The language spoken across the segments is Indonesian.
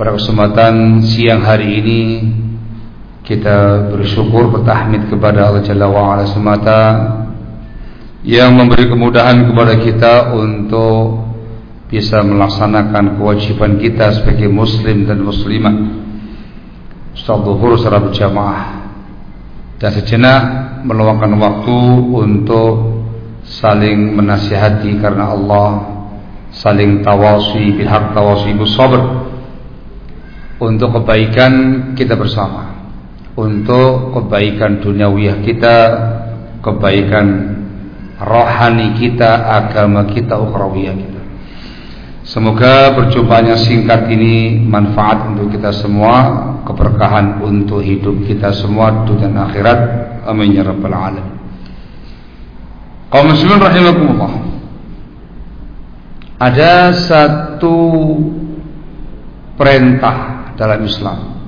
Pada kesempatan siang hari ini kita bersyukur bertahmid kepada Allah Jalla wa'ala semata yang memberi kemudahan kepada kita untuk bisa melaksanakan kewajiban kita sebagai muslim dan muslimah. Ustaz Zuhur secara berjamaah dan sejenak meluangkan waktu untuk saling menasihati karena Allah saling tawasi bihak tawasi sabr untuk kebaikan kita bersama. Untuk kebaikan duniawiyah kita kebaikan rohani kita agama kita ukhrawiyah kita. Semoga perjumpaan yang singkat ini manfaat untuk kita semua keberkahan untuk hidup kita semua dunia dan akhirat. Amin ya rabbal alamin. Kaum muslimin rahimakumullah. Ada satu perintah dalam Islam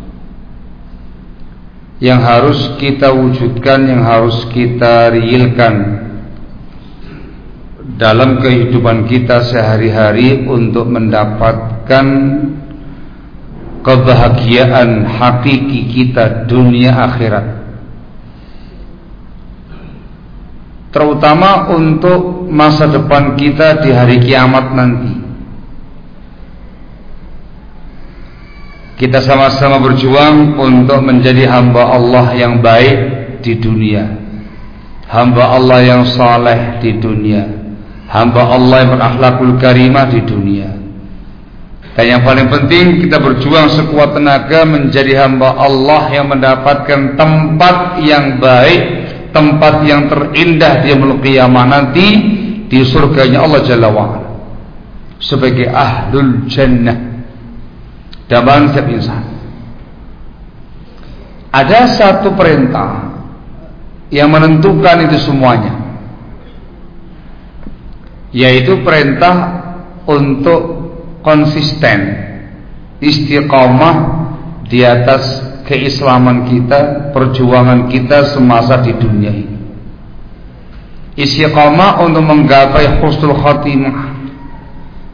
yang harus kita wujudkan, yang harus kita realkan dalam kehidupan kita sehari-hari untuk mendapatkan kebahagiaan hakiki kita dunia akhirat. Terutama untuk masa depan kita di hari kiamat nanti. Kita sama-sama berjuang untuk menjadi hamba Allah yang baik di dunia. Hamba Allah yang saleh di dunia. Hamba Allah yang berakhlakul karimah di dunia. Dan yang paling penting kita berjuang sekuat tenaga menjadi hamba Allah yang mendapatkan tempat yang baik Tempat yang terindah di muluk kiamat nanti Di surganya Allah Jalla wa'ala. Sebagai ahlul jannah Dambaan setiap insan. Ada satu perintah yang menentukan itu semuanya. Yaitu perintah untuk konsisten istiqamah di atas keislaman kita, perjuangan kita semasa di dunia ini. Istiqamah untuk menggapai husnul khatimah.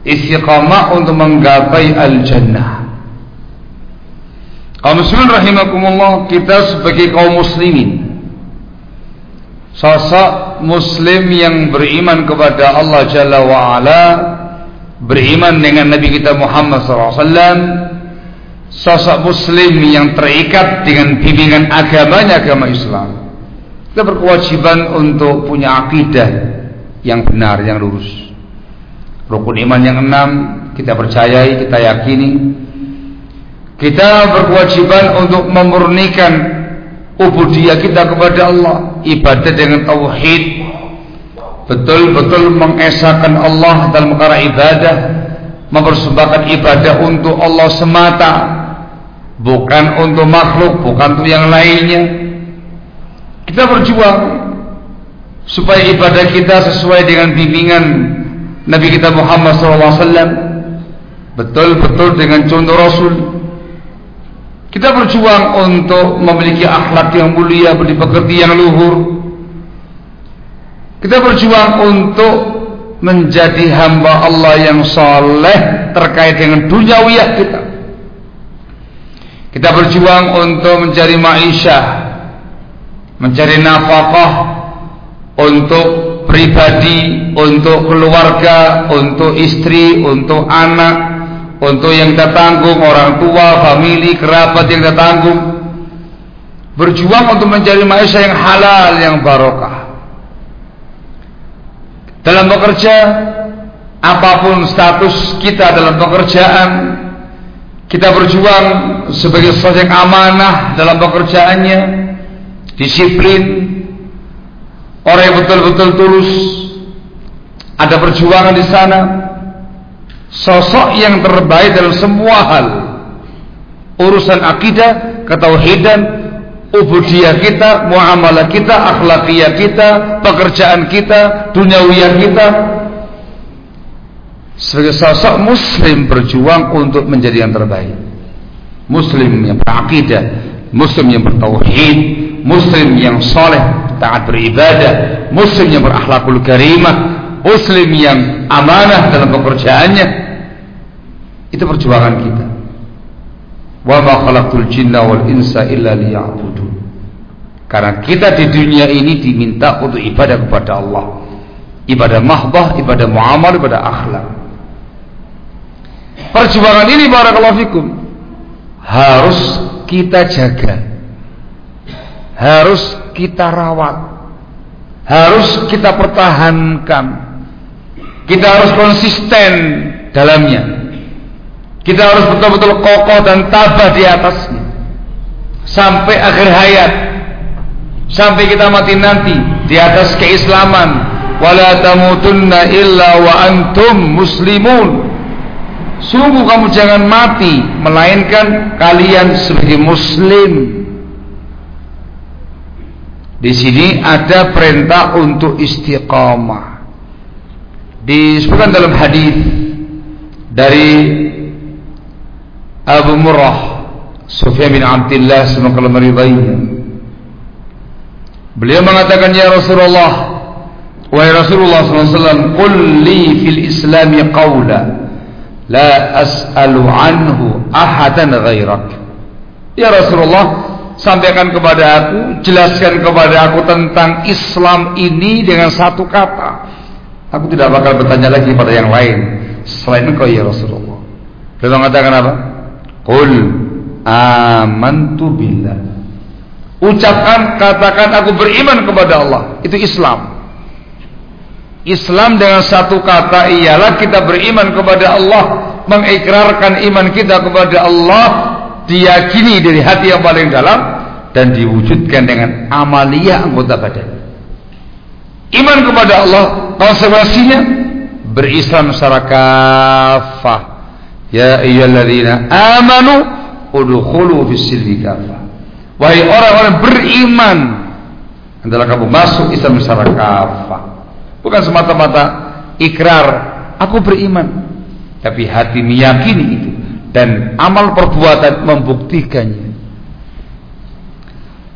Istiqamah untuk menggapai al-jannah. Kaum muslimin rahimakumullah, kita sebagai kaum muslimin sosok muslim yang beriman kepada Allah Jalla wa ala, beriman dengan Nabi kita Muhammad SAW, sosok muslim yang terikat dengan bimbingan agamanya agama Islam. Kita berkewajiban untuk punya akidah yang benar, yang lurus. Rukun iman yang enam kita percayai, kita yakini Kita berkewajiban untuk memurnikan ubudiyah kita kepada Allah, ibadah dengan tauhid, betul-betul mengesahkan Allah dalam perkara ibadah, mempersembahkan ibadah untuk Allah semata, bukan untuk makhluk, bukan untuk yang lainnya. Kita berjuang supaya ibadah kita sesuai dengan bimbingan Nabi kita Muhammad SAW, betul-betul dengan contoh Rasul kita berjuang untuk memiliki akhlak yang mulia, budi pekerti yang luhur. Kita berjuang untuk menjadi hamba Allah yang soleh terkait dengan duniawiyah kita. Kita berjuang untuk mencari ma'isyah, mencari nafkah untuk pribadi, untuk keluarga, untuk istri, untuk anak, untuk yang kita tanggung orang tua, famili, kerabat yang kita tanggung berjuang untuk mencari maisha yang halal yang barokah. Dalam bekerja apa pun status kita dalam pekerjaan kita berjuang sebagai sesuatu yang amanah dalam pekerjaannya disiplin orang yang betul-betul tulus. Ada perjuangan di sana sosok yang terbaik dalam semua hal. Urusan akidah ketauhidan ubudiyah kita muamalah kita akhlakiyah kita pekerjaan kita duniawiyah kita. Sebagai sosok muslim berjuang untuk menjadi yang terbaik. Muslim yang berakidah muslim yang bertauhid muslim yang soleh taat beribadah muslim yang berakhlakul karimah muslim yang amanah dalam pekerjaannya itu perjuangan kita. Wa ma khalaqtul jinna wal insa illa liya'budun karena kita di dunia ini diminta untuk ibadah kepada Allah. Ibadah mahbah, ibadah muamal, ibadah akhlak. Perjuangan ini barakallahu fikum harus kita jaga. Harus kita rawat. Harus kita pertahankan kita harus konsisten dalamnya. Kita harus betul-betul kokoh dan tabah di atasnya. Sampai akhir hayat. Sampai kita mati nanti di atas keislaman. Wala tamutunna illa wa antum muslimun. Sungguh kamu jangan mati melainkan kalian sebagai muslim. Di sini ada perintah untuk istiqamah disebutkan dalam hadis dari Abu Murrah Sufyan bin Abdullah semoga Allah meridainya. Beliau mengatakan ya Rasulullah wahai Rasulullah SAW qul fil islami qawla la as'alu anhu ahadan ghairak. Ya Rasulullah sampaikan kepada aku jelaskan kepada aku tentang Islam ini dengan satu kata Aku tidak bakal bertanya lagi pada yang lain selain engkau ya Rasulullah. Beliau mengatakan apa? Qul amantu billah. Ucapkan, katakan aku beriman kepada Allah. Itu Islam. Islam dengan satu kata ialah kita beriman kepada Allah, mengikrarkan iman kita kepada Allah, diyakini dari hati yang paling dalam dan diwujudkan dengan amalia anggota badan. Iman kepada Allah konsekuensinya berislam secara kafah. Ya ayyuhalladzina amanu udkhulu fis silmi kafah. Wahai orang-orang beriman, adalah kamu masuk Islam secara kafah. Bukan semata-mata ikrar aku beriman, tapi hati meyakini itu dan amal perbuatan membuktikannya.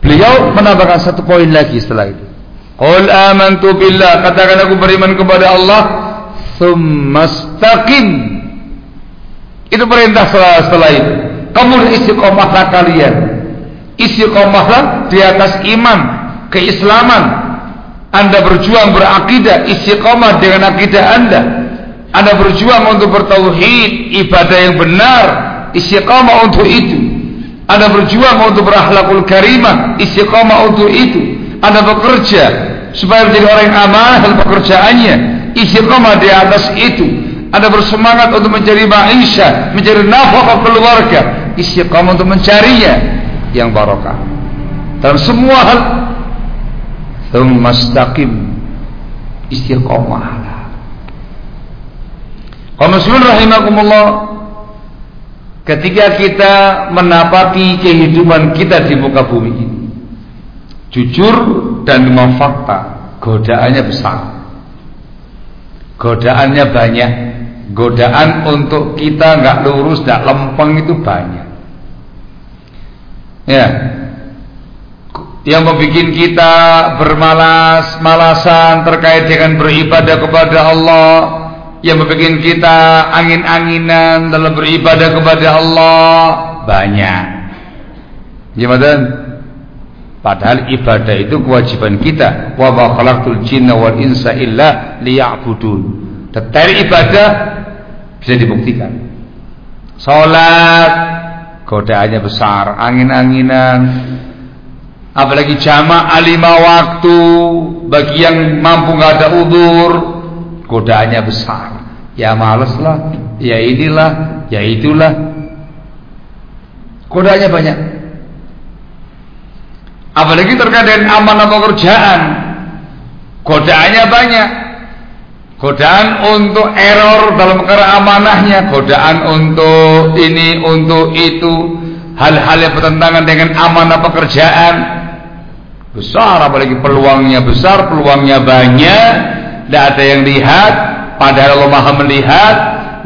Beliau menambahkan satu poin lagi setelah itu. Qul amantu billah, katakan aku beriman kepada Allah, tsumastaqim. Itu perintah setelah, setelah itu. Kamu istiqomahlah kalian. Istiqomahlah di atas iman, keislaman. Anda berjuang berakidah, istiqomah dengan akidah Anda. Anda berjuang untuk bertauhid, ibadah yang benar, istiqomah untuk itu. Anda berjuang untuk berakhlakul karimah, istiqomah untuk itu. Anda bekerja supaya menjadi orang yang amanah dalam pekerjaannya, istiqomah di atas itu. Anda bersemangat untuk mencari maisha, mencari nafkah keluarga, istiqomah untuk mencarinya yang barokah. Dalam semua hal. Thumma istaqim istiqomah. Kaum muslimin rahimakumullah. Ketika kita menapaki kehidupan kita di muka bumi ini jujur dan memang fakta godaannya besar. Godaannya banyak. Godaan untuk kita nggak lurus nggak lempeng itu banyak. Ya. Yang membuat kita bermalas-malasan terkait dengan beribadah kepada Allah. Yang membuat kita angin-anginan dalam beribadah kepada Allah. Banyak. Gimana padahal ibadah itu kewajiban kita. Wa ma khalaqtul jinna wal insa illa liya'budun. Tetapi ibadah bisa dibuktikan. Salat godaannya besar angin-anginan. Apalagi jamaah lima waktu bagi yang mampu nggak ada udur godaannya besar. Ya males lah ya inilah ya itulah. Godaannya banyak apalagi terkait dengan amanah pekerjaan godaannya banyak. Godaan untuk error dalam perkara amanahnya. Godaan untuk ini untuk itu. Hal-hal yang bertentangan dengan amanah pekerjaan besar apalagi peluangnya besar peluangnya banyak. Tidak ada yang lihat padahal Allah maha melihat.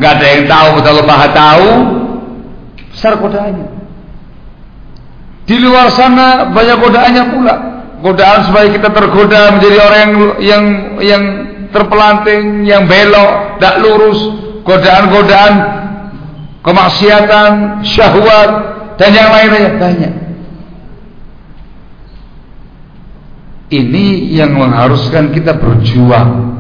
Nggak ada yang tahu padahal Allah maha tahu. Besar godaannya di luar sana banyak godaannya pula godaan supaya kita tergoda menjadi orang yang yang yang terpelanting yang belok tidak lurus godaan-godaan kemaksiatan syahwat dan yang lainnya banyak Ini yang mengharuskan kita berjuang.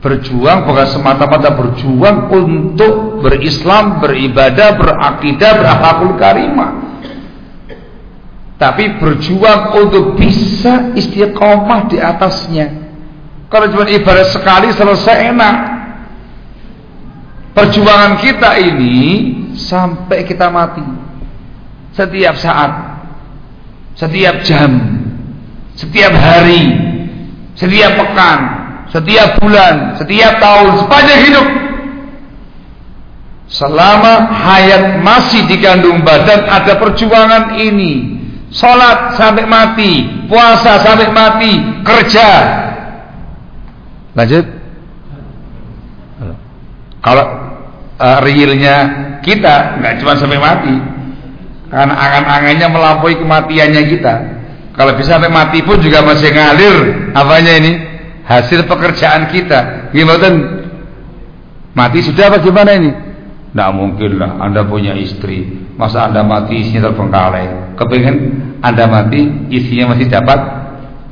Berjuang bukan semata-mata berjuang untuk berislam, beribadah, berakidah, berakhlakul karimah. Tapi berjuang untuk bisa istiqomah di atasnya. Kalau cuma ibadah sekali selesai enak. Perjuangan kita ini sampai kita mati. Setiap saat, setiap jam, setiap hari, setiap pekan, setiap bulan, setiap tahun, sepanjang hidup. Selama hayat masih dikandung badan ada perjuangan ini. Salat sampai mati, puasa sampai mati, kerja. Lanjut. Kalau uh, realnya kita nggak cuma sampai mati, karena angan-angannya melampaui kematiannya kita. Kalau bisa sampai mati pun juga masih ngalir apanya ini? Hasil pekerjaan kita. Gimana? Mati sudah apa gimana ini? Tidak mungkin lah Anda punya istri. Masa Anda mati isinya terbengkalai. Kepingin Anda mati isinya masih dapat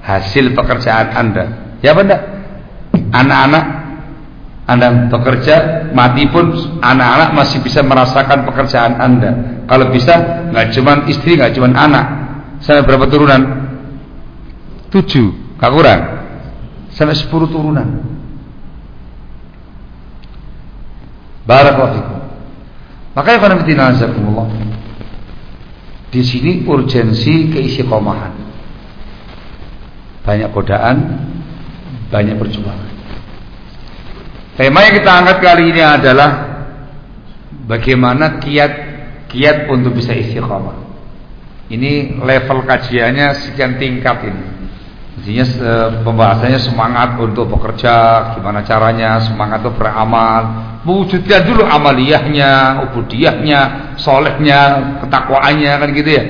Hasil pekerjaan Anda. Ya benda Anak-anak Anda bekerja Mati pun anak-anak masih bisa merasakan pekerjaan Anda. Kalau bisa nggak cuma istri nggak cuma anak. Sampai berapa turunan? Tujuh, gak kurang. Sampai sepuluh turunan. Barakallahu Makanya pada azakumullah. Di sini urgensi keistiqomahan. Banyak godaan, banyak perjuangan. Tema yang kita angkat kali ini adalah bagaimana kiat kiat untuk bisa istiqomah. Ini level kajiannya sekian tingkat ini. Intinya pembahasannya semangat untuk bekerja, gimana caranya, semangat untuk beramal, mewujudkan dulu amaliyahnya, ubudiyahnya, solehnya, ketakwaannya kan gitu ya.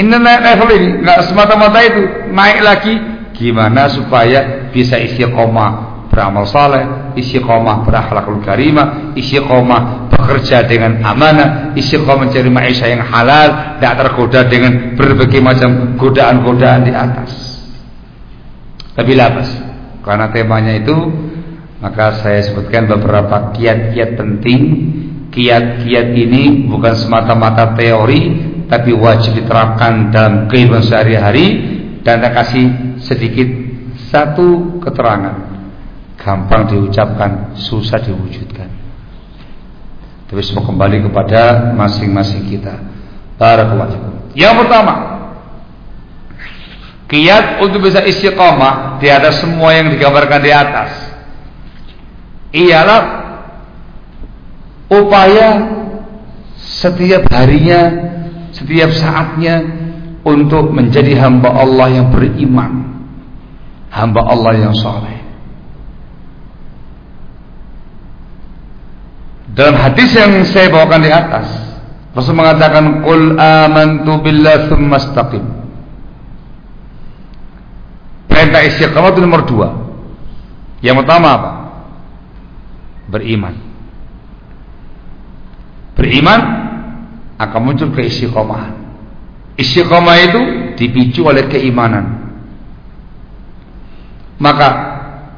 Ini naik level ini, nggak semata-mata itu, naik lagi gimana supaya bisa istiqomah beramal saleh, istiqomah berakhlakul karimah, istiqomah bekerja dengan amanah, istiqomah mencari maisha yang halal, tidak tergoda dengan berbagai macam godaan-godaan di atas. Tapi lapas, karena temanya itu, maka saya sebutkan beberapa kiat-kiat penting. Kiat-kiat ini bukan semata-mata teori, tapi wajib diterapkan dalam kehidupan sehari-hari. Dan saya kasih sedikit satu keterangan. Gampang diucapkan susah diwujudkan. Tapi semua kembali kepada masing-masing kita. Barakallahu Yang pertama, kiat untuk bisa istiqomah di atas semua yang digambarkan di atas ialah upaya setiap harinya, setiap saatnya untuk menjadi hamba Allah yang beriman, hamba Allah yang soleh. Dalam hadis yang saya bawakan di atas, Rasul mengatakan, "Qul amantu billah tsumma istaqim." Perintah istiqamah itu nomor dua. Yang pertama apa? Beriman. Beriman akan muncul keistiqomahan. Istiqomah itu dipicu oleh keimanan. Maka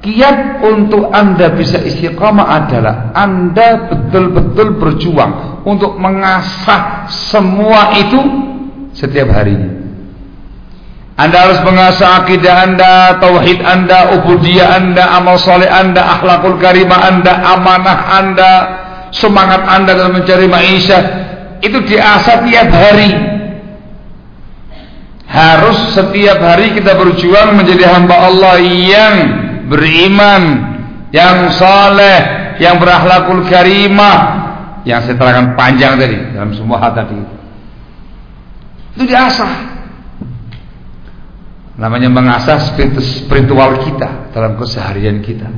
Kiat untuk Anda bisa istiqamah adalah Anda betul-betul berjuang untuk mengasah semua itu setiap harinya. Anda harus mengasah akidah Anda, tauhid Anda, ubudiyah Anda, amal soleh Anda, akhlakul karimah Anda, amanah Anda, semangat Anda dalam mencari maisha itu diasah tiap hari. Harus setiap hari kita berjuang menjadi hamba Allah yang beriman, yang saleh, yang berakhlakul karimah, yang saya terangkan panjang tadi dalam semua hal tadi. Itu diasah. Namanya mengasah spiritual kita dalam keseharian kita.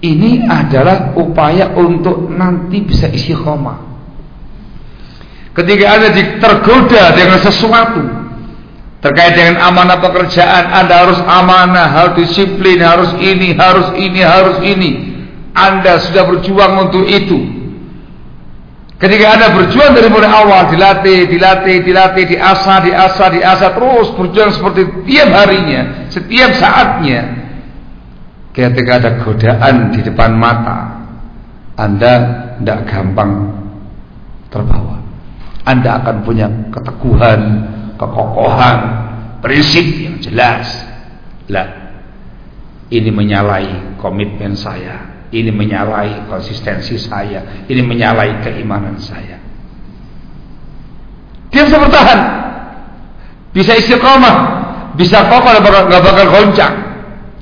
Ini adalah upaya untuk nanti bisa isi koma. Ketika ada tergoda dengan sesuatu Terkait dengan amanah pekerjaan, Anda harus amanah, harus disiplin, harus ini, harus ini, harus ini. Anda sudah berjuang untuk itu. Ketika Anda berjuang dari mulai awal, dilatih, dilatih, dilatih, diasah, diasah, diasah, terus berjuang seperti tiap harinya, setiap saatnya. Ketika ada godaan di depan mata, Anda tidak gampang terbawa. Anda akan punya keteguhan, kekokohan, prinsip yang jelas. Lah, ini menyalahi komitmen saya, ini menyalahi konsistensi saya, ini menyalahi keimanan saya. Dia bisa bertahan, bisa istiqomah, bisa kokoh, nggak bakal goncang.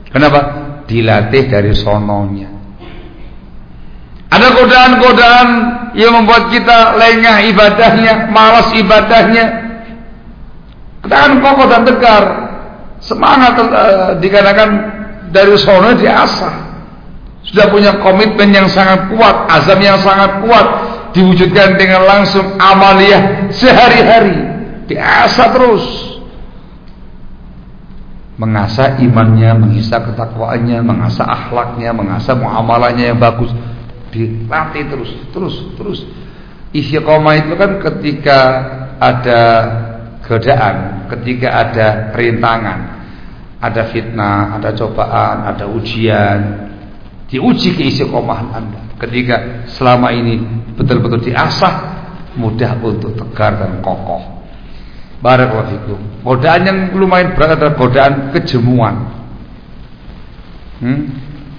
Kenapa? Dilatih dari sononya. Ada godaan-godaan yang membuat kita lengah ibadahnya, malas ibadahnya, kita kokoh dan tegar. Semangat uh, dikarenakan dari sono diasah. Sudah punya komitmen yang sangat kuat, azam yang sangat kuat, diwujudkan dengan langsung amaliyah sehari-hari. Diasah terus. Mengasah imannya, mengisah ketakwaannya, mengasah akhlaknya, mengasah muamalahnya yang bagus. Dilatih terus, terus, terus. Istiqomah itu kan ketika ada godaan, ketika ada rintangan, ada fitnah, ada cobaan, ada ujian, diuji keistiqomahan Anda. Ketika selama ini betul-betul diasah, mudah untuk tegar dan kokoh. Barakallahu fikum. Godaan yang lumayan berat adalah godaan kejemuan. Hmm?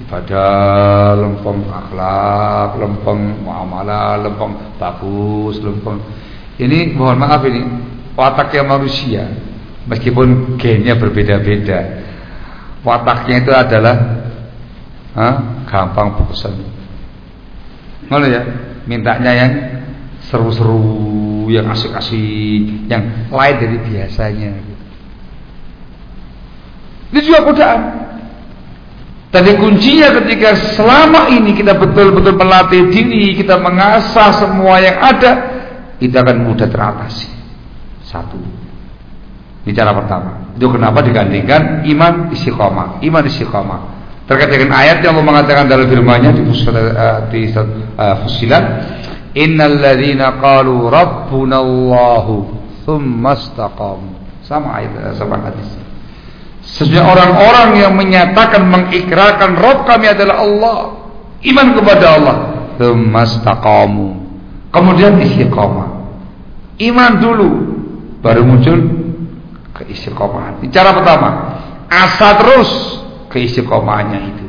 Ibadah lempeng akhlak, lempeng muamalah, lempeng bagus, lempeng. Ini mohon maaf ini wataknya manusia meskipun gennya berbeda-beda wataknya itu adalah ha, gampang bosan mana ya mintanya yang seru-seru yang asik-asik yang lain dari biasanya ini juga godaan tapi kuncinya ketika selama ini kita betul-betul melatih diri, kita mengasah semua yang ada, kita akan mudah teratasi. Satu. Ini cara pertama. Itu kenapa digandingkan iman istiqomah. Iman istiqomah. Terkait dengan ayat yang Allah mengatakan dalam firman-Nya di, uh, di uh, Fusilat, "Innal ladzina qalu rabbuna Allahu tsumma istaqamu." Sama ayat uh, sama hadis. Sesungguhnya orang-orang yang menyatakan mengikrarkan Rabb kami adalah Allah, iman kepada Allah, tsumma istaqamu. Kemudian istiqomah. Iman dulu, baru muncul keistiqomahan. Cara pertama. Asa terus keistiqomahannya itu.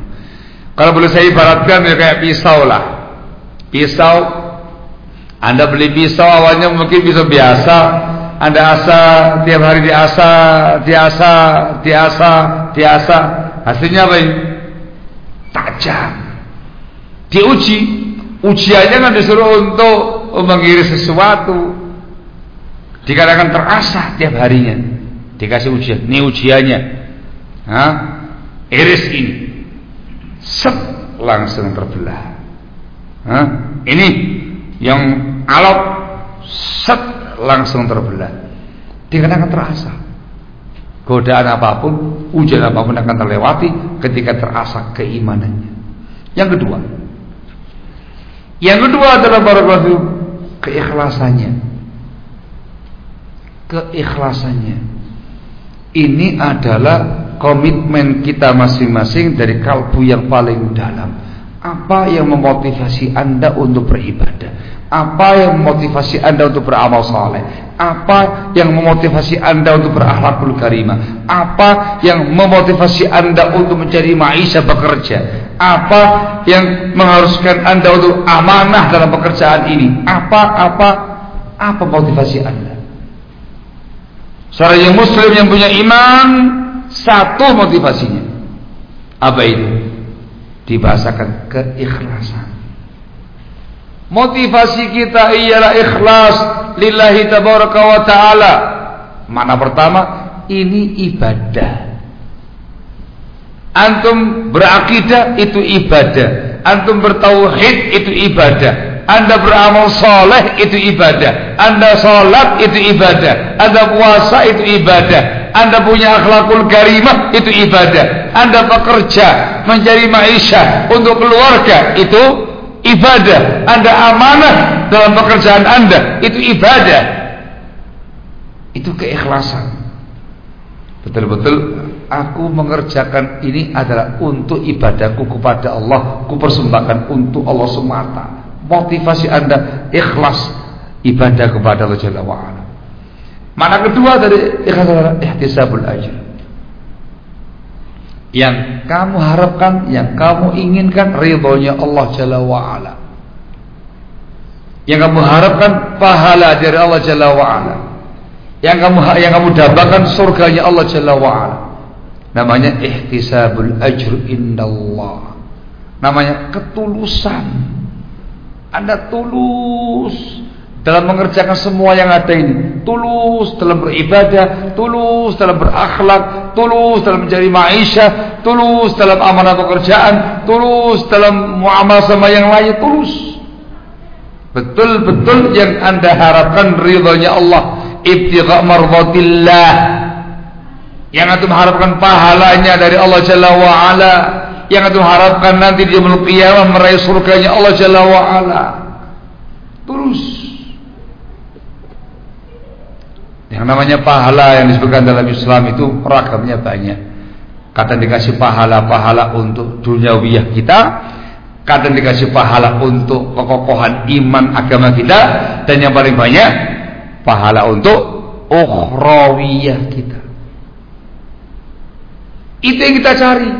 Kalau boleh saya ibaratkan ya kayak pisau lah. Pisau Anda beli pisau awalnya mungkin pisau biasa, Anda asah tiap hari diasah, diasah, diasah, diasah. Hasilnya apa ini? Tajam. Diuji, ujiannya kan disuruh untuk mengiris sesuatu. Dikatakan terasah tiap harinya. Dikasih ujian, ini ujiannya. Hah? Iris ini. Set langsung terbelah. Hah? Ini yang alok set langsung terbelah. Dikatakan terasa. Godaan apa pun, ujian apa pun akan terlewati ketika terasa keimanannya. Yang kedua, yang kedua adalah barakallahu keikhlasannya. Keikhlasannya. Ini adalah komitmen kita masing-masing dari kalbu yang paling dalam. Apa yang memotivasi Anda untuk beribadah? Apa yang memotivasi Anda untuk beramal saleh? Apa yang memotivasi Anda untuk berakhlakul karimah? Apa yang memotivasi Anda untuk mencari maisha bekerja? Apa yang mengharuskan Anda untuk amanah dalam pekerjaan ini? Apa apa apa motivasi Anda? Seorang yang muslim yang punya iman satu motivasinya. Apa itu? Dibahasakan keikhlasan. Motivasi kita ialah ikhlas lillahi tabaraka wa taala. Mana pertama? Ini ibadah. Antum berakidah itu ibadah. Antum bertauhid itu ibadah. Anda beramal soleh itu ibadah. Anda sholat itu ibadah. Anda puasa itu ibadah. Anda punya akhlakul karimah itu ibadah. Anda bekerja mencari maisha untuk keluarga itu ibadah, Anda amanah dalam pekerjaan Anda, itu ibadah. Itu keikhlasan. Betul-betul aku mengerjakan ini adalah untuk ibadahku kepada Allah, ku persembahkan untuk Allah semata. Motivasi Anda ikhlas ibadah kepada Allah Jalla wa Mana kedua dari ikhlas ihtisabul ajr yang kamu harapkan, yang kamu inginkan ridhonya Allah Jalla wa'ala. Yang kamu harapkan pahala dari Allah Jalla wa'ala. Yang kamu yang kamu dapatkan surganya Allah Jalla wa'ala. Namanya ihtisabul ajr indallah. Namanya ketulusan. Anda tulus dalam mengerjakan semua yang ada ini. Tulus dalam beribadah tulus dalam berakhlak tulus dalam mencari maisha tulus dalam amanah pekerjaan tulus dalam muamalah sama yang lain tulus. Betul-betul yang anda harapkan ridhonya Allah. Ibtigha mardatillah. Yang antum harapkan pahalanya dari Allah Jalla wa ala yang antum harapkan nanti di yaumul qiyamah meraih surganya Allah Jalla wa ala terus Yang namanya pahala yang disebutkan dalam Islam itu ragamnya banyak. Kadang dikasih pahala-pahala untuk duniawiyah kita, kadang dikasih pahala untuk kekokohan iman agama kita, dan yang paling banyak pahala untuk ukhrawiyah kita. Itu yang kita cari.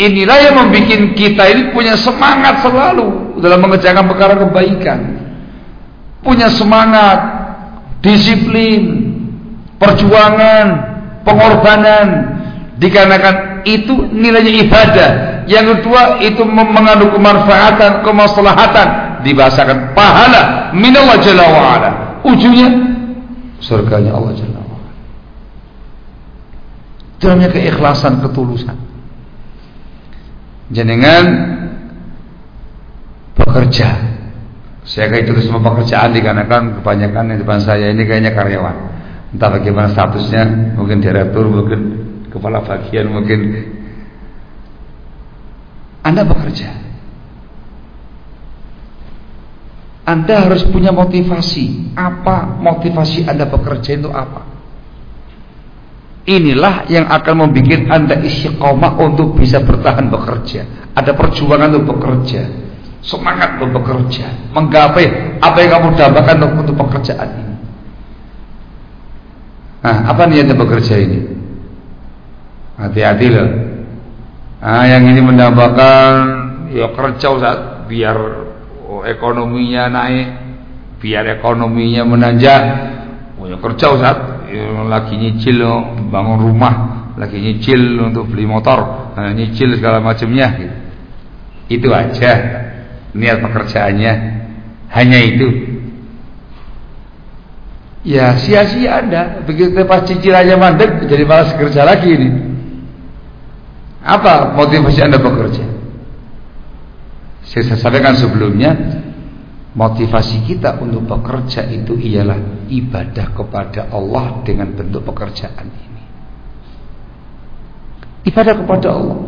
Inilah yang membuat kita ini punya semangat selalu dalam mengerjakan perkara kebaikan. Punya semangat disiplin, perjuangan, pengorbanan dikarenakan itu nilainya ibadah. Yang kedua itu mengandung kemanfaatan, kemaslahatan, dibahasakan pahala minallah jalla wa ala. Ujungnya surganya Allah jalla wa ala. Dalamnya keikhlasan, ketulusan. Jenengan bekerja saya kayak itu semua pekerjaan dikarenakan kebanyakan yang depan saya ini kayaknya karyawan. Entah bagaimana statusnya, mungkin direktur, mungkin kepala bagian, mungkin Anda bekerja. Anda harus punya motivasi. Apa motivasi Anda bekerja itu apa? Inilah yang akan membuat Anda istiqomah untuk bisa bertahan bekerja. Ada perjuangan untuk bekerja semangat untuk bekerja, menggapai apa yang kamu dapatkan untuk pekerjaan ini. Nah, apa niatnya bekerja ini? Hati-hati loh. Ah, yang ini menambahkan ya kerja Ustaz biar ekonominya naik, biar ekonominya menanjak. Oh, ya kerja Ustaz, ya, lagi nyicil bangun rumah, lagi nyicil untuk beli motor, nah, nyicil segala macamnya gitu. Itu aja niat pekerjaannya. Hanya itu. Ya sia-sia Anda begitu pas cicilannya mandek jadi malas kerja lagi ini. Apa motivasi Anda bekerja? Saya sampaikan sebelumnya, motivasi kita untuk bekerja itu ialah ibadah kepada Allah dengan bentuk pekerjaan ini. Ibadah kepada Allah.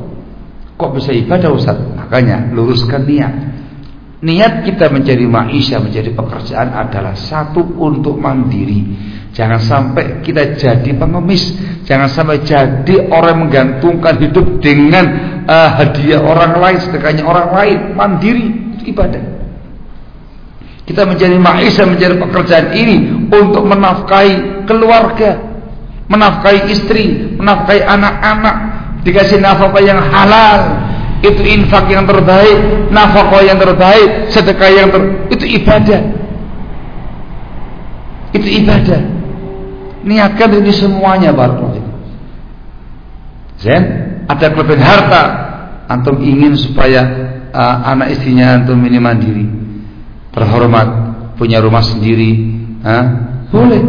Kok bisa ibadah Ustaz? Makanya luruskan niat. Niat kita menjadi maisha, menjadi pekerjaan adalah satu untuk mandiri. Jangan sampai kita jadi pengemis. Jangan sampai jadi orang menggantungkan hidup dengan uh, hadiah orang lain, sedekahnya orang lain. Mandiri itu ibadah. Kita menjadi maisha, menjadi pekerjaan ini untuk menafkahi keluarga, menafkahi istri, menafkahi anak-anak, dikasih nafkah yang halal, itu infak yang terbaik, nafkah yang terbaik, sedekah yang ter itu ibadah. Itu ibadah. Niatkan ini semuanya barakallahu. Zen, ada kelebihan harta, antum ingin supaya uh, anak istrinya antum ini mandiri, terhormat, punya rumah sendiri, uh, boleh.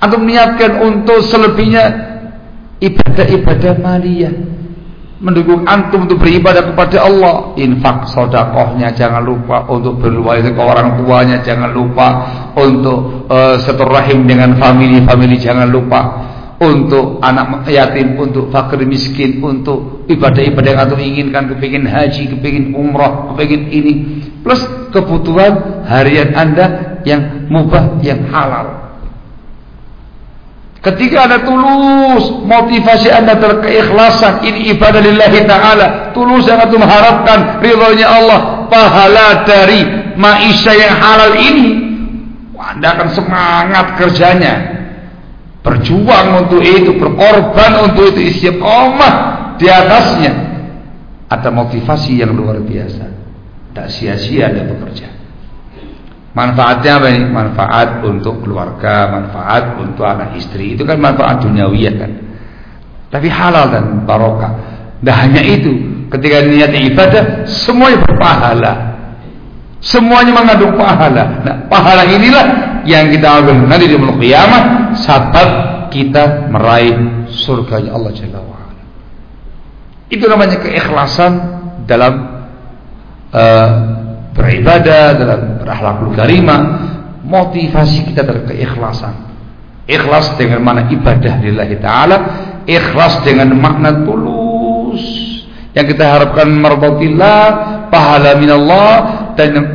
Antum niatkan untuk selebihnya ibadah-ibadah maliyah mendukung antum untuk beribadah kepada Allah. Infak sodakohnya jangan lupa untuk berwajib ke orang tuanya jangan lupa untuk uh, rahim dengan family-family jangan lupa untuk anak yatim untuk fakir miskin untuk ibadah-ibadah yang antum inginkan kepingin haji kepingin umrah kepingin ini. Plus kebutuhan harian anda yang mubah yang halal Ketika Anda tulus, motivasi Anda terkeikhlasan, ini ibadah lillahi ta'ala. Tulus yang Anda mengharapkan ridhonya Allah, pahala dari maisha yang halal ini. Anda akan semangat kerjanya. Berjuang untuk itu, berkorban untuk itu, istiqomah di atasnya. Ada motivasi yang luar biasa. Tak sia-sia Anda bekerja. Manfaatnya apa ini? Manfaat untuk keluarga, manfaat untuk anak istri. Itu kan manfaat duniawi kan. Tapi halal dan barokah. Dan hanya itu, ketika niat ibadah, semuanya berpahala. Semuanya mengandung pahala. Nah, pahala inilah yang kita ambil nanti di mulut kiamat, sebab kita meraih surganya Allah Jalla wa'ala. Itu namanya keikhlasan dalam uh, beribadah, dalam berakhlakul karimah, motivasi kita adalah keikhlasan. Ikhlas dengan mana ibadah lillahi taala, ikhlas dengan makna tulus. Yang kita harapkan marbatillah, pahala minallah dan yang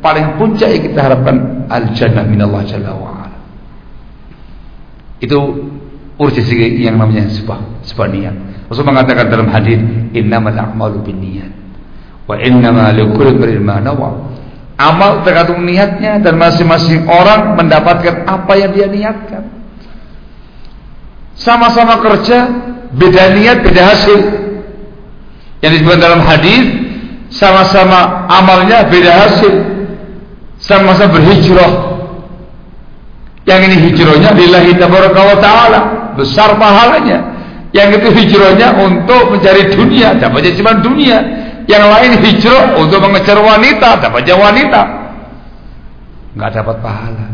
paling puncak yang kita harapkan al-jannah minallah jalla wa ala. Itu urgensi yang namanya sebuah sebuah niat. Rasul mengatakan dalam hadis, "Innamal a'malu binniyat." Wa innama likulli imrin ma nawa. Amal tergantung niatnya dan masing-masing orang mendapatkan apa yang dia niatkan. Sama-sama kerja, beda niat, beda hasil. Yang disebut dalam hadis, sama-sama amalnya beda hasil. Sama-sama berhijrah. Yang ini hijrahnya lillahi taala, besar pahalanya. Yang itu hijrahnya untuk mencari dunia, dapatnya cuma dunia. Yang lain hijrah untuk mengejar wanita, dapatnya wanita. Enggak dapat pahala.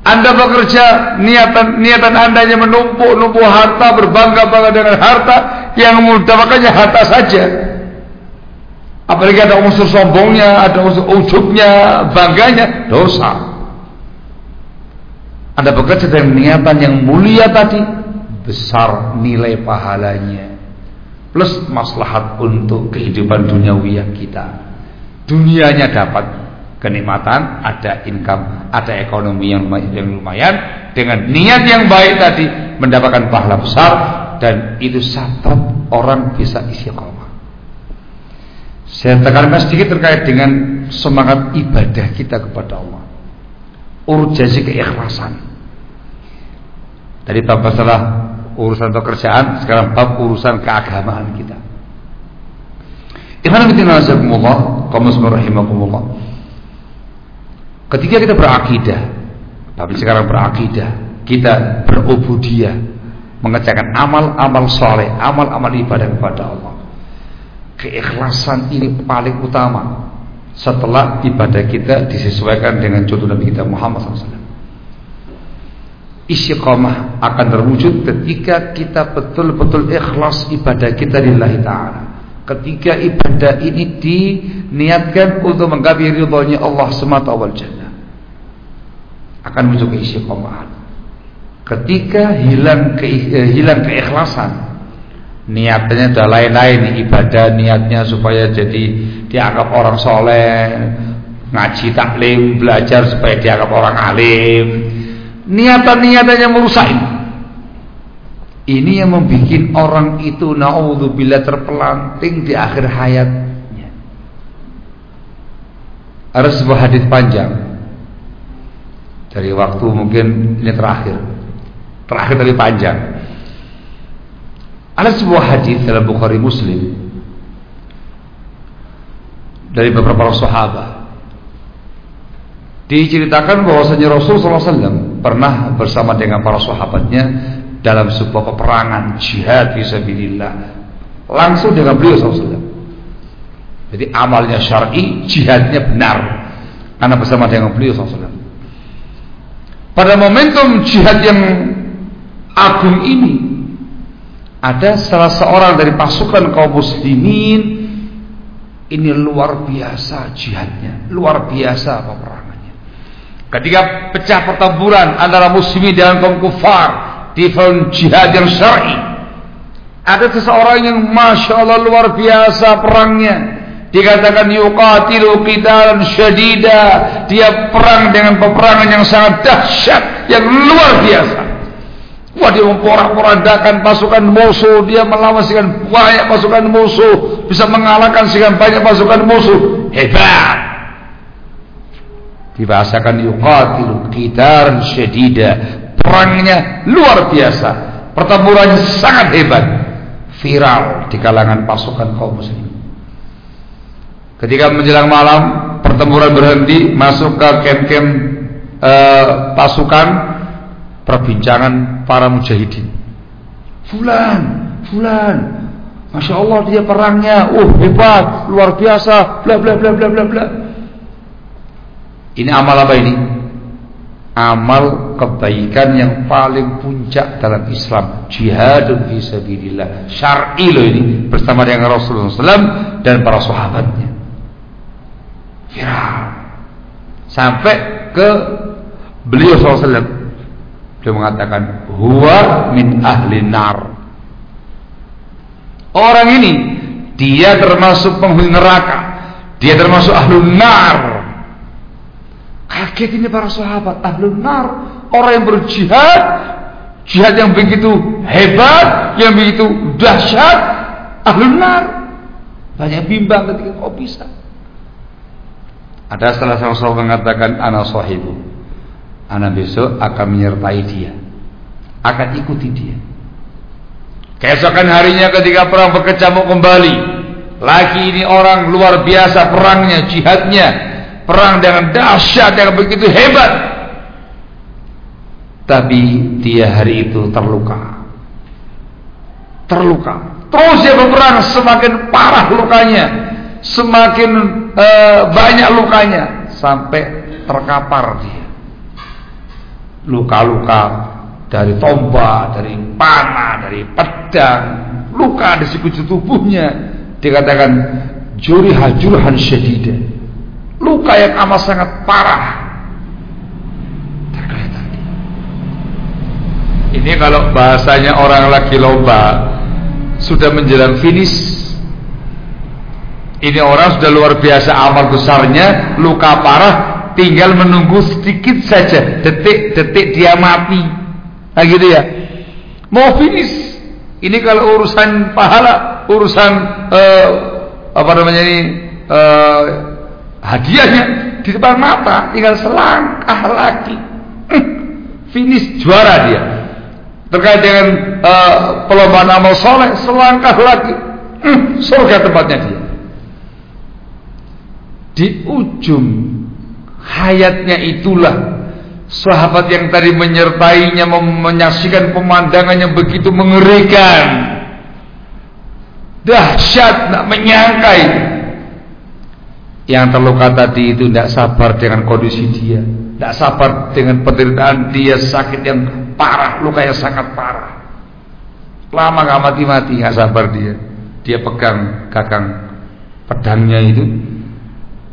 Anda bekerja, niatan niatan Anda hanya menumpuk numpuk harta, berbangga-bangga dengan harta yang mendapatkannya harta saja. Apalagi ada unsur sombongnya, ada unsur ujubnya, bangganya, dosa. Anda bekerja dengan niatan yang mulia tadi, besar nilai pahalanya plus maslahat untuk kehidupan duniawi kita. Dunianya dapat kenikmatan, ada income, ada ekonomi yang lumayan, lumayan dengan niat yang baik tadi mendapatkan pahala besar dan itu sebab orang bisa istiqomah. Saya tekankan sedikit terkait dengan semangat ibadah kita kepada Allah. Urgensi keikhlasan. Tadi bab masalah urusan pekerjaan, sekarang bab urusan keagamaan kita. Ikhwan fillah kaum muslimin rahimakumullah. Ketika kita berakidah, tapi sekarang berakidah, kita berubudiyah, mengerjakan amal-amal soleh, amal-amal ibadah kepada Allah. Keikhlasan ini paling utama setelah ibadah kita disesuaikan dengan contoh Nabi kita Muhammad SAW. Istiqamah akan terwujud ketika kita betul-betul ikhlas ibadah kita lillahi ta'ala. Ketika ibadah ini diniatkan untuk menggapai ridhonya Allah semata wal jannah. Akan muncul keistiqomahan. Ketika hilang ke, eh, hilang keikhlasan, niatnya sudah lain-lain ibadah niatnya supaya jadi dianggap orang soleh ngaji taklim belajar supaya dianggap orang alim niatan-niatannya merusak ini yang membuat orang itu naudzubillah terpelanting di akhir hayatnya. Ada sebuah hadis panjang. Dari waktu mungkin ini terakhir. Terakhir tapi panjang. Ada sebuah hadis dalam Bukhari Muslim. Dari beberapa sahabat. Diceritakan bahwasanya Rasul SAW pernah bersama dengan para sahabatnya dalam sebuah peperangan jihad fisabilillah langsung dengan beliau SAW. Jadi amalnya syar'i, jihadnya benar karena bersama dengan beliau SAW. Pada momentum jihad yang agung ini ada salah seorang dari pasukan kaum muslimin ini luar biasa jihadnya, luar biasa peperangannya. Ketika pecah pertempuran antara muslimin dan kaum kufar di front jihad yang syar'i, ada seseorang yang masya Allah luar biasa perangnya. Dikatakan yuqatilu qitalan syadida. Dia perang dengan peperangan yang sangat dahsyat, yang luar biasa. Wah dia memporak-porandakan pasukan musuh, dia melawan sekian banyak pasukan musuh, bisa mengalahkan sekian banyak pasukan musuh. Hebat. Dibahasakan yuqatilu qitar syadida. Perangnya luar biasa. Pertempurannya sangat hebat. Viral di kalangan pasukan kaum muslim. Ketika menjelang malam, pertempuran berhenti, masuk ke kem-kem uh, pasukan perbincangan para mujahidin. Fulan, fulan, masya Allah dia perangnya, uh hebat, luar biasa, bla bla bla bla bla bla. Ini amal apa ini? Amal kebaikan yang paling puncak dalam Islam, jihadun fisabilillah, syar'i loh ini bersama dengan Rasulullah SAW dan para sahabatnya. Viral sampai ke beliau SAW dia mengatakan huwa min ahli nar. Orang ini dia termasuk penghuni neraka. Dia termasuk ahli nar. Kaget ini para sahabat ahli nar, orang yang berjihad, jihad yang begitu hebat, yang begitu dahsyat, ahli nar. Banyak bimbang ketika kau bisa. Ada salah seorang mengatakan anak sahibu anak besok akan menyertai dia akan ikuti dia keesokan harinya ketika perang berkecamuk kembali lagi ini orang luar biasa perangnya jihadnya perang dengan dahsyat yang begitu hebat. Tapi dia hari itu terluka. Terluka. Terus dia berperang semakin parah lukanya. Semakin uh, banyak lukanya. Sampai terkapar dia. Luka-luka dari tombak, dari panah, dari pedang, luka di sekujur tubuhnya. Dikatakan juri hajurhan syadida. Luka yang amat sangat parah. Ini kalau bahasanya orang lagi lomba sudah menjelang finish. Ini orang sudah luar biasa amal besarnya, luka parah, tinggal menunggu sedikit saja detik-detik dia mati nah gitu ya mau finish ini kalau urusan pahala urusan uh, apa namanya ini uh, hadiahnya di depan mata tinggal selangkah lagi. Hmm, finish juara dia. Terkait dengan uh, perlombaan amal soleh selangkah lagi. Hmm, surga tempatnya dia. Di ujung hayatnya itulah sahabat yang tadi menyertainya menyaksikan pemandangan yang begitu mengerikan. Dahsyat tak menyangka yang terluka tadi itu tidak sabar dengan kondisi dia. Tidak sabar dengan penderitaan dia sakit yang parah luka yang sangat parah. Lama gak mati-mati gak sabar dia. Dia pegang gagang pedangnya itu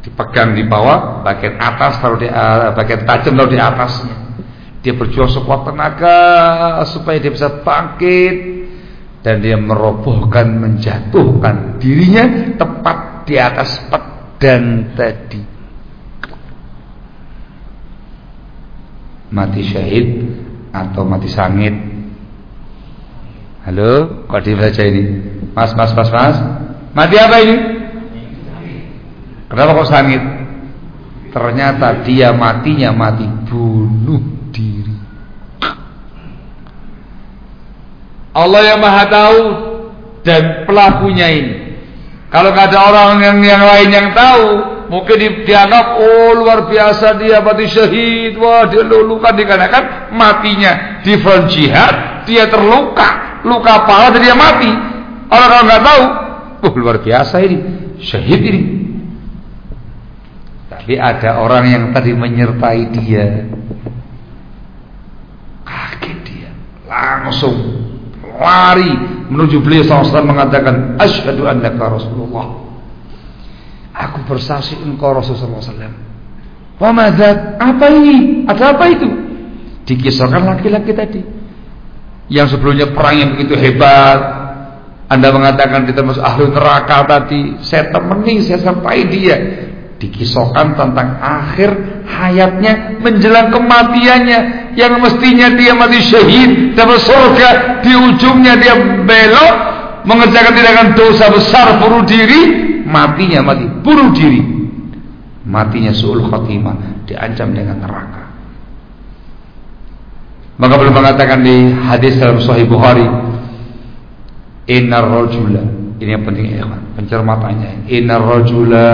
dipegang di bawah, bagian atas taruh di uh, bagian tajam taruh di atasnya. Dia berjuang sekuat tenaga supaya dia bisa bangkit. Dan dia merobohkan, menjatuhkan dirinya tepat di atas pedang tadi. Mati syahid atau mati sangit? Halo, kok dibaca ini? Mas, mas, mas, mas. Mati apa ini? Kenapa kok sangit? Ternyata dia matinya mati bunuh diri. Allah yang maha tahu dan pelakunya ini. Kalau ada orang yang yang lain yang tahu, mungkin di, dianggap oh luar biasa dia mati syahid, wah dia lulukan dikarenakan matinya di front jihad, dia terluka, luka parah dia mati. Orang kalau nggak tahu, oh luar biasa ini, syahid ini. Tapi ada orang yang tadi menyertai dia. Kaget dia. Langsung lari menuju beliau SAW mengatakan asyhadu annaka Rasulullah. Aku bersaksi engkau Rasulullah SAW. Wa madzat? Apa ini? Ada apa itu? Dikisahkan laki-laki tadi. Yang sebelumnya perang yang begitu hebat, anda mengatakan kita masuk ahli neraka tadi, saya temani, saya sampai dia dikisahkan tentang akhir hayatnya menjelang kematiannya yang mestinya dia mati syahid dapat surga di ujungnya dia belok mengerjakan tindakan dosa besar bunuh diri matinya mati bunuh diri. Matinya suul khatimah diancam dengan neraka. Maka belum mengatakan di hadis dalam Sahih Bukhari innar rajula ini yang penting ya pencermatannya innar rajula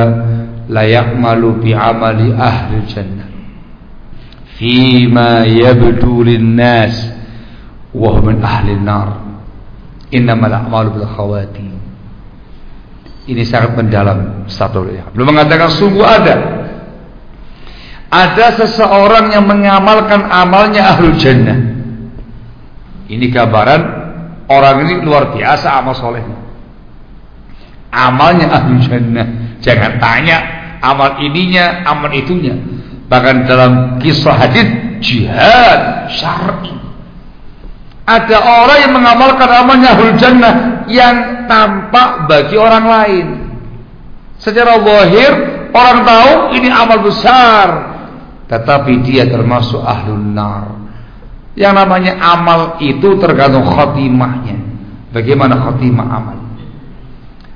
la ya'malu bi amali ahli jannah. Fima yabdu lin-nas wa min ahli an-nar innamal a'malu bil khawati ini sangat mendalam satu ya. belum mengatakan sungguh ada. Ada seseorang yang mengamalkan amalnya ahlu jannah. Ini gambaran orang ini luar biasa amal solehnya. Amalnya ahlu jannah Jangan tanya amal ininya, amal itunya. Bahkan dalam kisah hadis jihad syar'i. Ada orang yang mengamalkan amalnya jannah yang tampak bagi orang lain. Secara zahir orang tahu ini amal besar, tetapi dia termasuk ahlun nar. Yang namanya amal itu tergantung khotimahnya. Bagaimana khotimah amal?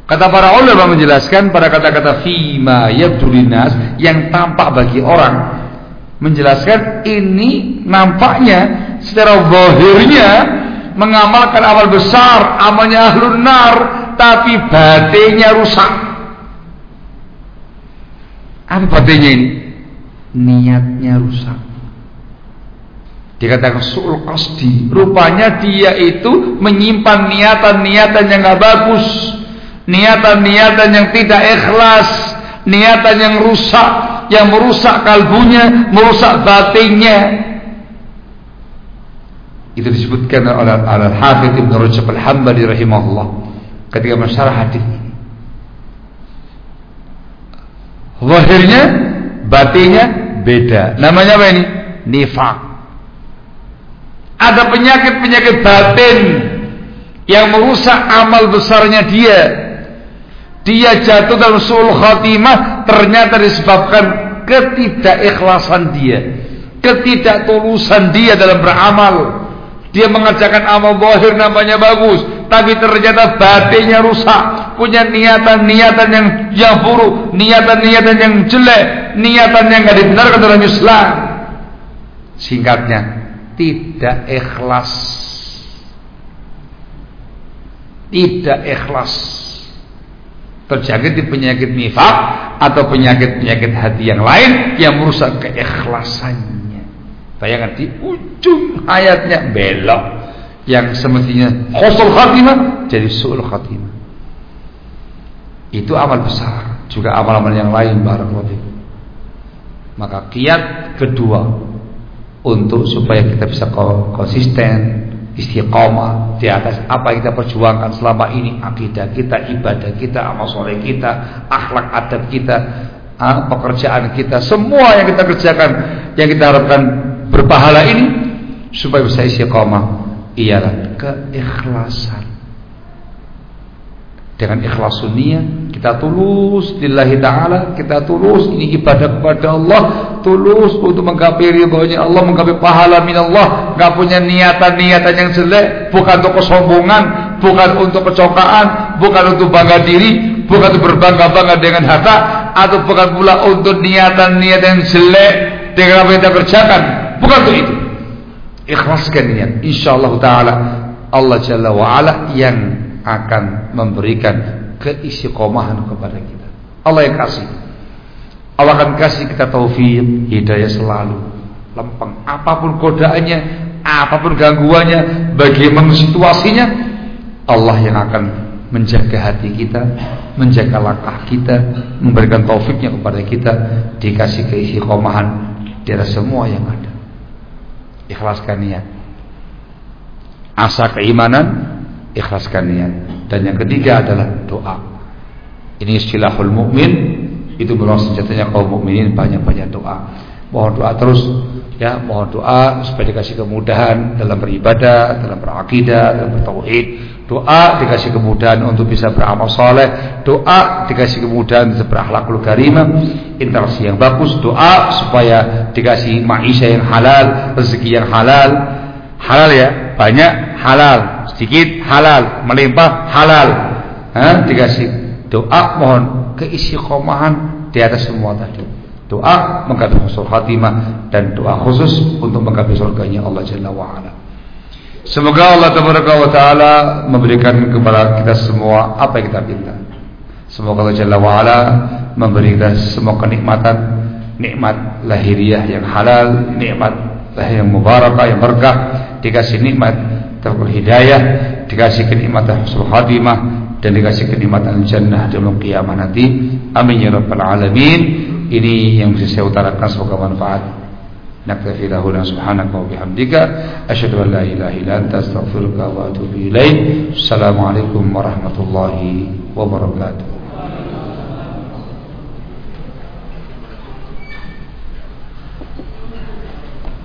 Kata para ulama menjelaskan pada kata-kata fima yabdulinas yang tampak bagi orang menjelaskan ini nampaknya secara zahirnya mengamalkan amal besar, amalnya ahlun nar, tapi batinnya rusak. Apa batinnya ini? Niatnya rusak. Dikatakan su'ul qasdi. Rupanya dia itu menyimpan niatan-niatan yang gak bagus niatan-niatan yang tidak ikhlas, niatan yang rusak, yang merusak kalbunya, merusak batinnya. Itu disebutkan oleh Al-Hafidh Ibn Rajab Al-Hambali rahimahullah ketika masyarakat hadis ini. Zahirnya, batinnya beda. Namanya apa ini? Nifak. Ada penyakit-penyakit batin yang merusak amal besarnya dia dia jatuh dalam sul khatimah ternyata disebabkan ketidakikhlasan dia, ketidaktulusan dia dalam beramal. Dia mengerjakan amal zahir namanya bagus, tapi ternyata batinnya rusak, punya niatan-niatan yang yang buruk, niatan-niatan yang jelek, niatan yang tidak dibenarkan dalam Islam. Singkatnya, tidak ikhlas. Tidak ikhlas terjangkit di penyakit nifak atau penyakit-penyakit hati yang lain yang merusak keikhlasannya. Bayangkan di ujung hayatnya belok yang semestinya khosul khatimah jadi suul khatimah. Itu amal besar, juga amal-amal yang lain barakallahu Maka kiat kedua untuk supaya kita bisa konsisten istiqomah di atas apa kita perjuangkan selama ini akidah kita, ibadah kita, amal soleh kita, akhlak adab kita, ah, pekerjaan kita, semua yang kita kerjakan yang kita harapkan berpahala ini supaya bisa istiqomah ialah keikhlasan dengan ikhlas dunia kita tulus lillahi taala kita tulus ini ibadah kepada Allah tulus untuk menggapai ridhonya Allah menggapai pahala min Allah enggak punya niatan-niatan yang jelek bukan untuk kesombongan bukan untuk kecokaan bukan untuk bangga diri bukan untuk berbangga-bangga dengan harta atau bukan pula untuk niatan-niatan jelek dengan apa yang kita kerjakan. Bukan untuk itu. Ikhlaskan niat. Insyaallah taala Allah Jalla wa ala yang akan memberikan keistiqomahan kepada kita. Allah yang kasih. Allah akan kasih kita taufik, hidayah selalu, lempeng. Apa pun godaannya, apa pun gangguannya, bagaimana situasinya, Allah yang akan menjaga hati kita, menjaga langkah kita, memberikan taufiknya kepada kita, dikasih keistiqomahan di atas semua yang ada. Ikhlaskan niat. Asa keimanan ikhlaskan niat. Dan yang ketiga adalah doa. Ini istilahul mukmin itu beruang senjatanya kaum mukminin banyak-banyak doa. Mohon doa terus ya, mohon doa supaya dikasih kemudahan dalam beribadah, dalam berakidah, dalam bertauhid. Doa dikasih kemudahan untuk bisa beramal soleh. Doa dikasih kemudahan untuk berakhlakul karimah. Interaksi yang bagus. Doa supaya dikasih maisha yang halal, rezeki yang halal. Halal ya, banyak halal sedikit halal, melimpah halal. Ha? dikasih doa mohon keistiqomahan di atas semua tadi. Doa menggapai husnul khatimah dan doa khusus untuk menggapai surganya Allah Jalla wa ala. Semoga Allah taala memberikan kepada kita semua apa yang kita minta. Semoga Allah Jalla wa ala memberi kita semua kenikmatan, nikmat lahiriah yang halal, nikmat lahir yang mubarakah, yang berkah, dikasih nikmat taufik hidayah, dikasih kenikmatan husnul khatimah dan dikasih kenikmatan jannah di malam kiamat nanti. Amin ya rabbal alamin. Ini yang bisa saya utarakan semoga manfaat. Naktafi lahuna subhanaka wa bihamdika asyhadu an la ilaha illa anta astaghfiruka wa atubu ilaik. Assalamualaikum warahmatullahi wabarakatuh.